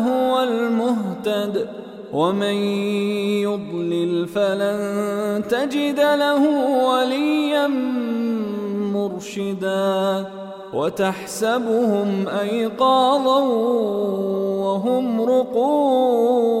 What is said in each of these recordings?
فهو المهتد ومن يضلل فلن تجد له وليا مرشدا. وتحسبهم أيقاظا وهم رقود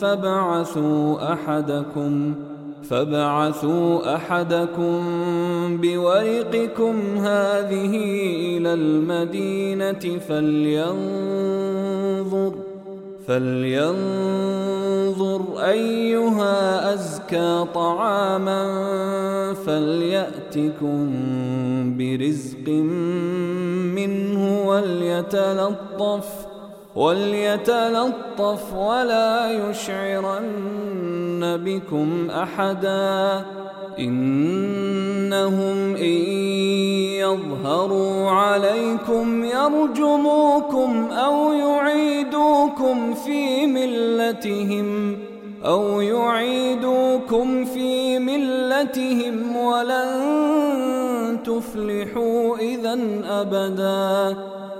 فبعثوا احدكم فبعثوا احدكم بورقكم هذه إلى المدينة فلينظر فلينظر ايها ازكى طعاما فلياتكم برزق منه وليتلطف وليتلطف ولا يشعرن بكم احدا انهم ان يظهروا عليكم يرجموكم أو يعيدوكم في ملتهم أو يعيدوكم في ملتهم ولن تفلحوا اذا ابدا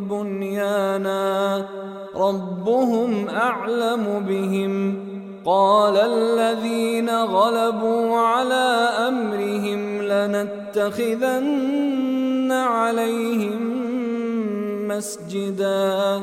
بنيانا ربهم أعلم بهم. قال الذين غلبوا على أمرهم لنتخذن عليهم مسجدا.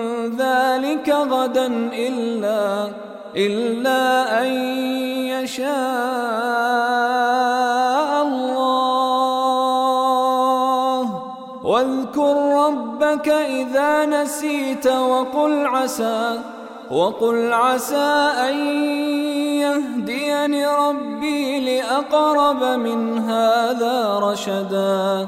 ذلك غدا إلا إلا أن يشاء الله. واذكر ربك إذا نسيت وقل عسى وقل عسى أن يهديني ربي لأقرب من هذا رشدا.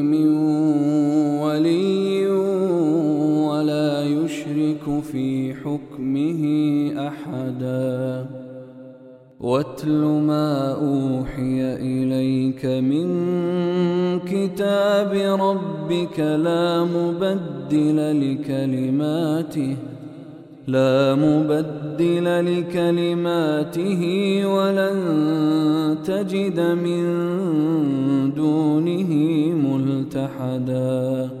حكمه أحدا. واتل ما أوحي إليك من كتاب ربك لا مبدل لكلماته لا مبدل لكلماته ولن تجد من دونه ملتحدا.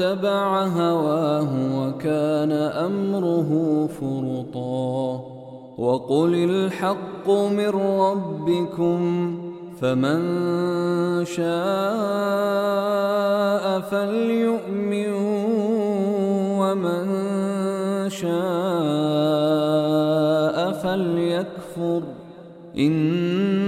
واتبع هواه وكان أمره فرطا وقل الحق من ربكم فمن شاء فليؤمن ومن شاء فليكفر أنا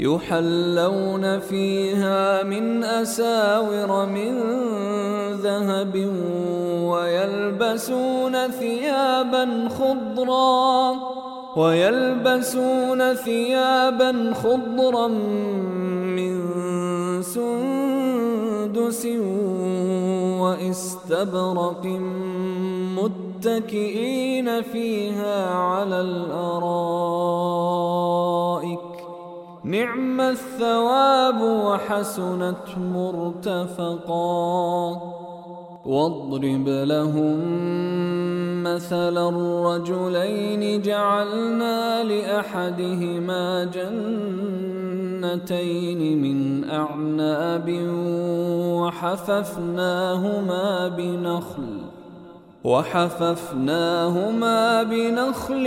يحلون فيها من أساور من ذهب ويلبسون ثيابا خضرا ويلبسون ثيابا خضرا من سندس واستبرق متكئين فيها على الأرائك. نعم الثواب وحسنت مرتفقا. واضرب لهم مثل الرجلين جعلنا لأحدهما جنتين من أعناب وحففناهما بنخل وحففناهما بنخل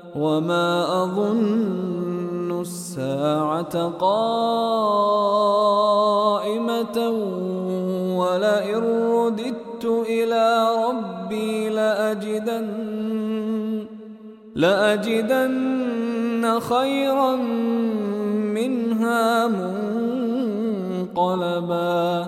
وما اظن الساعة قائمه ولئن رددت إلى ربي لاجدن لاجدن خيرا منها منقلبا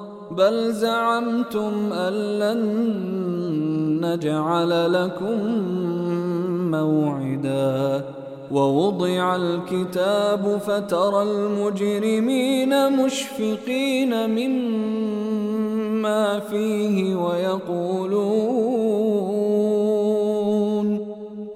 بل زعمتم أن لن نجعل لكم موعدا. ووضع الكتاب فترى المجرمين مشفقين مما فيه ويقولون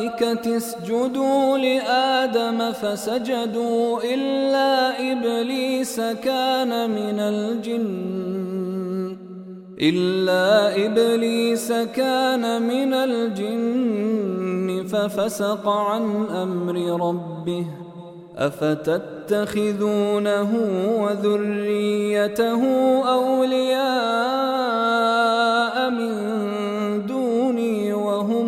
للملائكه اسجدوا لآدم فسجدوا إلا إبليس كان من الجن إلا إبليس كان من الجن ففسق عن أمر ربه أفتتخذونه وذريته أولياء من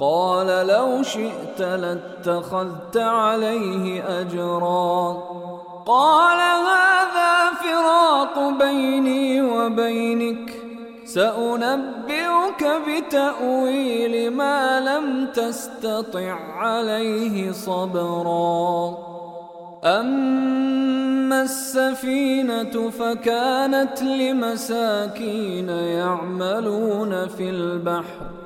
قال لو شئت لاتخذت عليه أجرا. قال هذا فراق بيني وبينك. سأنبئك بتأويل ما لم تستطع عليه صبرا. أما السفينة فكانت لمساكين يعملون في البحر.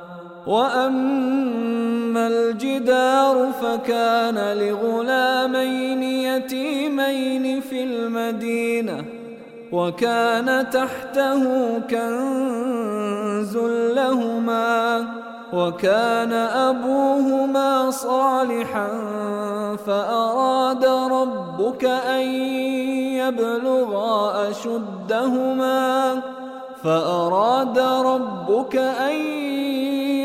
وأما الجدار فكان لغلامين يتيمين في المدينة وكان تحته كنز لهما وكان أبوهما صالحا فأراد ربك أن يبلغا أشدهما فأراد ربك أن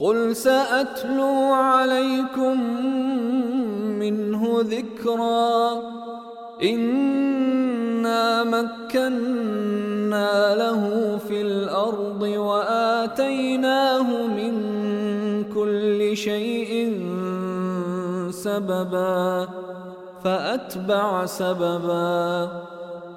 قل سأتلو عليكم منه ذكرا إنا مكنا له في الأرض وآتيناه من كل شيء سببا فأتبع سببا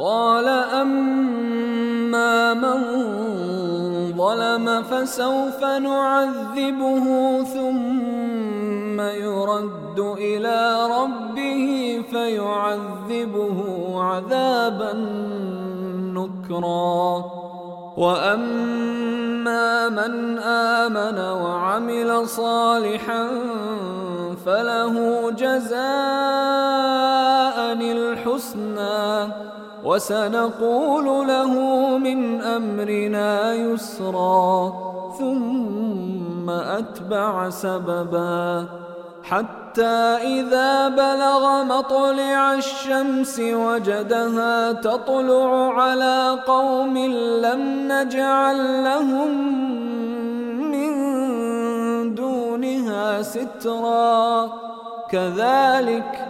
قال أما من ظلم فسوف نعذبه ثم يرد إلى ربه فيعذبه عذابا نكرا. وأما من آمن وعمل صالحا فله جزاء الحسنى. وسنقول له من أمرنا يسرا ثم أتبع سببا. حتى إذا بلغ مطلع الشمس وجدها تطلع على قوم لم نجعل لهم من دونها سترا. كذلك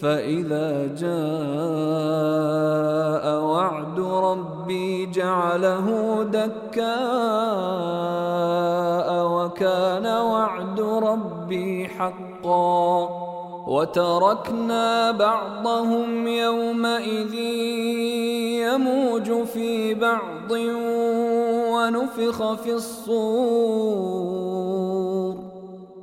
فإذا جاء وعد ربي جعله دكاء وكان وعد ربي حقا وتركنا بعضهم يومئذ يموج في بعض ونفخ في الصور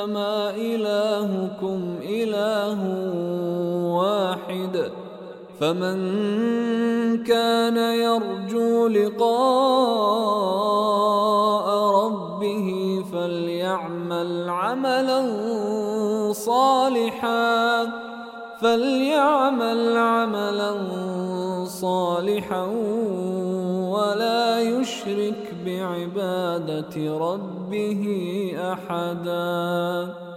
انما إلهكم إله واحد فمن كان يرجو لقاء ربه فليعمل عملا صالحا فليعمل عملا صالحا ولا يشرك بعبادة ربه أحدا.